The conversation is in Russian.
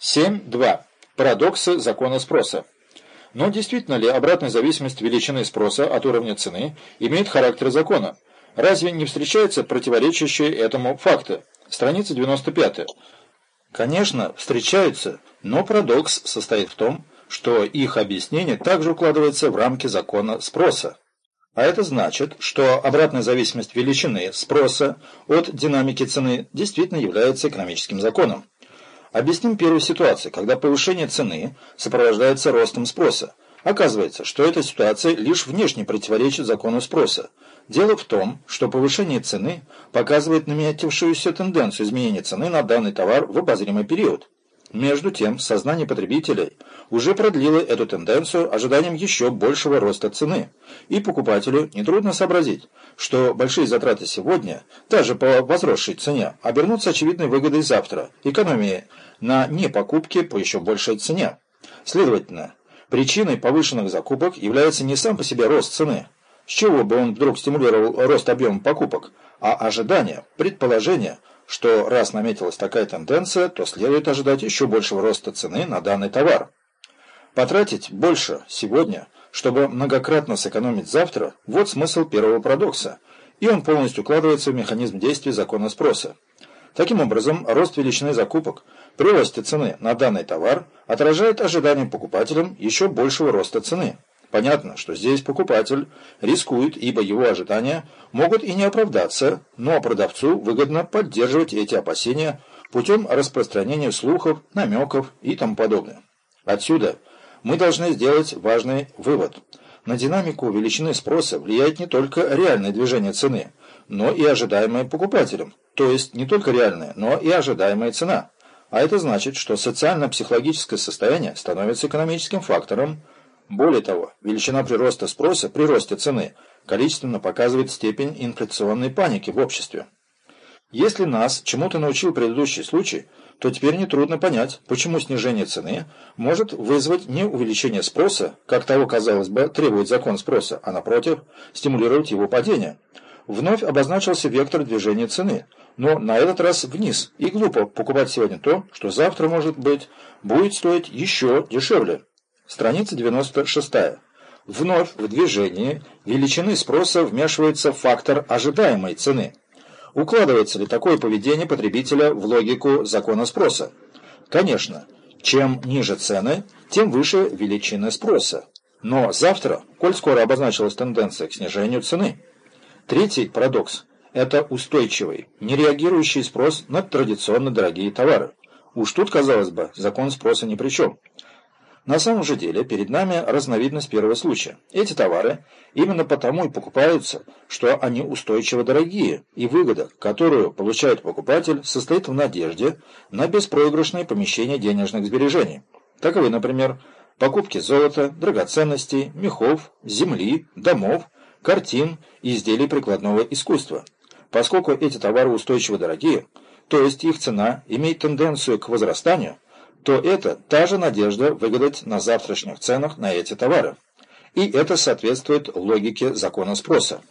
7.2. Парадоксы закона спроса. Но действительно ли обратная зависимость величины спроса от уровня цены имеет характер закона? Разве не встречаются противоречащие этому факты? Страница 95. Конечно, встречаются, но парадокс состоит в том, что их объяснение также укладывается в рамки закона спроса. А это значит, что обратная зависимость величины спроса от динамики цены действительно является экономическим законом. Объясним первую ситуацию, когда повышение цены сопровождается ростом спроса. Оказывается, что эта ситуация лишь внешне противоречит закону спроса. Дело в том, что повышение цены показывает наметившуюся тенденцию изменения цены на данный товар в обозримый период. Между тем, сознание потребителей уже продлило эту тенденцию ожиданием еще большего роста цены, и покупателю нетрудно сообразить, что большие затраты сегодня, даже по возросшей цене, обернутся очевидной выгодой завтра, экономии на непокупке по еще большей цене. Следовательно, причиной повышенных закупок является не сам по себе рост цены, с чего бы он вдруг стимулировал рост объема покупок, а ожидание, предположение – что раз наметилась такая тенденция, то следует ожидать еще большего роста цены на данный товар. Потратить больше сегодня, чтобы многократно сэкономить завтра – вот смысл первого парадокса, и он полностью укладывается в механизм действия закона спроса. Таким образом, рост величины закупок при росте цены на данный товар отражает ожидание покупателям еще большего роста цены. Понятно, что здесь покупатель рискует, ибо его ожидания могут и не оправдаться, но продавцу выгодно поддерживать эти опасения путем распространения слухов, намеков и тому подобное. Отсюда мы должны сделать важный вывод. На динамику величины спроса влияет не только реальное движение цены, но и ожидаемое покупателем, то есть не только реальная, но и ожидаемая цена. А это значит, что социально-психологическое состояние становится экономическим фактором, более того, величина прироста спроса при росте цены количественно показывает степень инфляционной паники в обществе. Если нас чему-то научил предыдущий случай, то теперь нетрудно понять, почему снижение цены может вызвать не увеличение спроса, как того, казалось бы, требует закон спроса, а напротив, стимулировать его падение. Вновь обозначился вектор движения цены, но на этот раз вниз, и глупо покупать сегодня то, что завтра, может быть, будет стоить еще дешевле. Страница 96. Вновь в движении величины спроса вмешивается фактор ожидаемой цены. Укладывается ли такое поведение потребителя в логику закона спроса? Конечно, чем ниже цены, тем выше величины спроса. Но завтра, коль скоро обозначилась тенденция к снижению цены. Третий парадокс – это устойчивый, нереагирующий спрос на традиционно дорогие товары. Уж тут, казалось бы, закон спроса ни при чем – на самом же деле перед нами разновидность первого случая. Эти товары именно потому и покупаются, что они устойчиво дорогие, и выгода, которую получает покупатель, состоит в надежде на беспроигрышное помещение денежных сбережений. Таковы, например, покупки золота, драгоценностей, мехов, земли, домов, картин и изделий прикладного искусства. Поскольку эти товары устойчиво дорогие, то есть их цена имеет тенденцию к возрастанию, то это та же надежда выгадать на завтрашних ценах на эти товары. И это соответствует логике закона спроса.